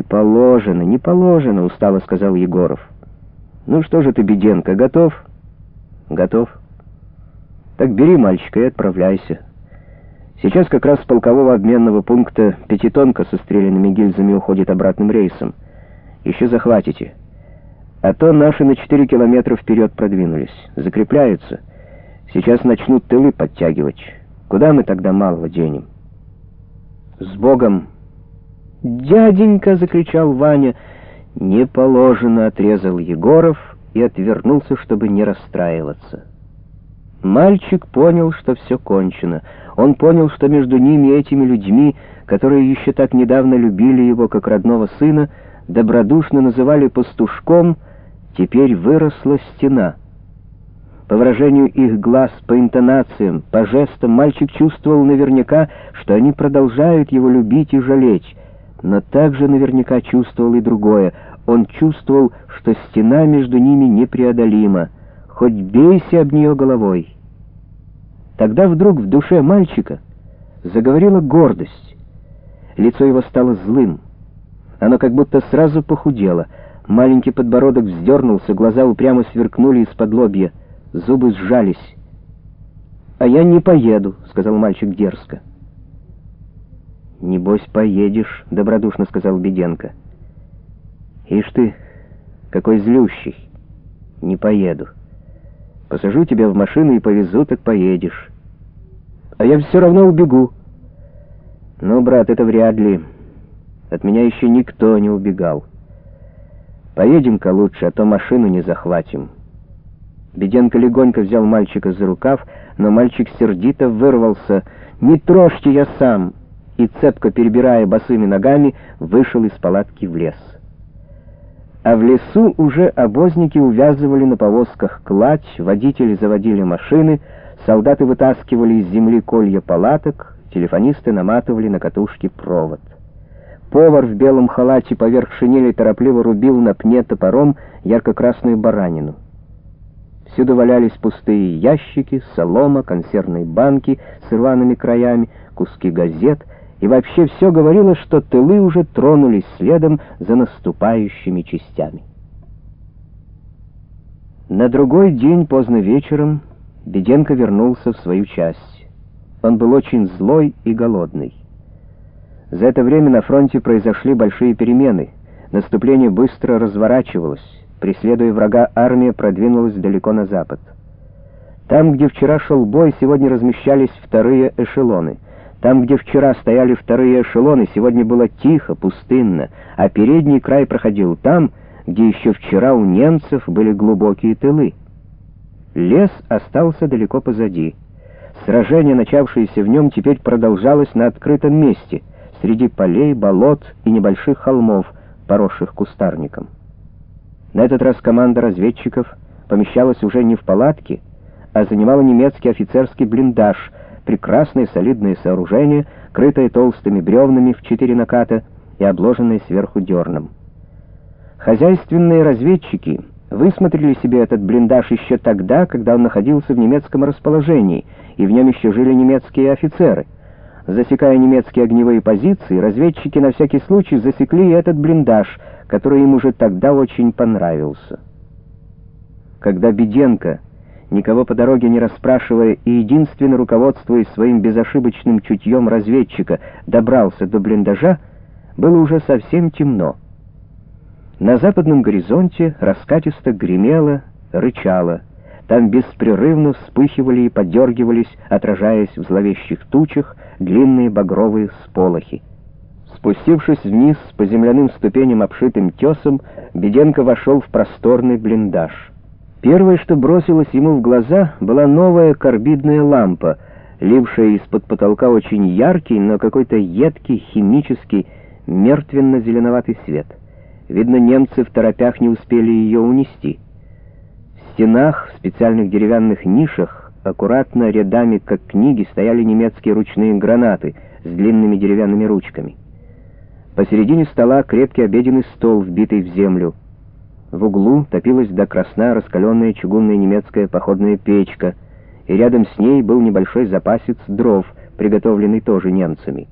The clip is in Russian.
«Не положено, не положено», — устало сказал Егоров. «Ну что же ты, Беденко, готов?» «Готов». «Так бери мальчика и отправляйся. Сейчас как раз с полкового обменного пункта пятитонка со стрелянными гильзами уходит обратным рейсом. Еще захватите. А то наши на четыре километра вперед продвинулись. Закрепляются. Сейчас начнут тылы подтягивать. Куда мы тогда малого денем?» «С Богом!» «Дяденька!» — закричал Ваня. «Не положено!» — отрезал Егоров и отвернулся, чтобы не расстраиваться. Мальчик понял, что все кончено. Он понял, что между ними и этими людьми, которые еще так недавно любили его как родного сына, добродушно называли пастушком, теперь выросла стена. По выражению их глаз, по интонациям, по жестам мальчик чувствовал наверняка, что они продолжают его любить и жалеть, но также наверняка чувствовал и другое. Он чувствовал, что стена между ними непреодолима, хоть бейся об нее головой. Тогда вдруг в душе мальчика заговорила гордость. Лицо его стало злым. Оно как будто сразу похудело. Маленький подбородок вздернулся, глаза упрямо сверкнули из-под лобья, зубы сжались. «А я не поеду», — сказал мальчик дерзко. «Небось, поедешь», — добродушно сказал Беденко. «Ишь ты, какой злющий! Не поеду. Посажу тебя в машину и повезу, так поедешь. А я все равно убегу». «Ну, брат, это вряд ли. От меня еще никто не убегал. Поедем-ка лучше, а то машину не захватим». Беденко легонько взял мальчика за рукав, но мальчик сердито вырвался. «Не трожьте я сам!» И, цепко перебирая босыми ногами, вышел из палатки в лес. А в лесу уже обозники увязывали на повозках кладь, водители заводили машины, солдаты вытаскивали из земли колья палаток, телефонисты наматывали на катушки провод. Повар в белом халате поверх шинели торопливо рубил на пне топором ярко-красную баранину. Всюду валялись пустые ящики, солома, консервные банки с рваными краями, куски газет — и вообще все говорило, что тылы уже тронулись следом за наступающими частями. На другой день поздно вечером Беденко вернулся в свою часть. Он был очень злой и голодный. За это время на фронте произошли большие перемены. Наступление быстро разворачивалось. Преследуя врага, армия продвинулась далеко на запад. Там, где вчера шел бой, сегодня размещались вторые эшелоны — там, где вчера стояли вторые эшелоны, сегодня было тихо, пустынно, а передний край проходил там, где еще вчера у немцев были глубокие тылы. Лес остался далеко позади. Сражение, начавшееся в нем, теперь продолжалось на открытом месте, среди полей, болот и небольших холмов, поросших кустарником. На этот раз команда разведчиков помещалась уже не в палатке, а занимала немецкий офицерский блиндаж — прекрасное солидное сооружение, крытое толстыми бревнами в четыре наката и обложенное сверху дерном. Хозяйственные разведчики высмотрели себе этот блиндаж еще тогда, когда он находился в немецком расположении, и в нем еще жили немецкие офицеры. Засекая немецкие огневые позиции, разведчики на всякий случай засекли этот блиндаж, который им уже тогда очень понравился. Когда Беденко никого по дороге не расспрашивая и единственно руководствуясь своим безошибочным чутьем разведчика, добрался до блиндажа, было уже совсем темно. На западном горизонте раскатисто гремело, рычало. Там беспрерывно вспыхивали и подергивались, отражаясь в зловещих тучах, длинные багровые сполохи. Спустившись вниз по земляным ступеням, обшитым тесом, Беденко вошел в просторный блиндаж. Первое, что бросилось ему в глаза, была новая карбидная лампа, лившая из-под потолка очень яркий, но какой-то едкий, химический, мертвенно-зеленоватый свет. Видно, немцы в торопях не успели ее унести. В стенах, в специальных деревянных нишах, аккуратно рядами, как книги, стояли немецкие ручные гранаты с длинными деревянными ручками. Посередине стола крепкий обеденный стол, вбитый в землю — в углу топилась до красна раскаленная чугунная немецкая походная печка, и рядом с ней был небольшой запасец дров, приготовленный тоже немцами.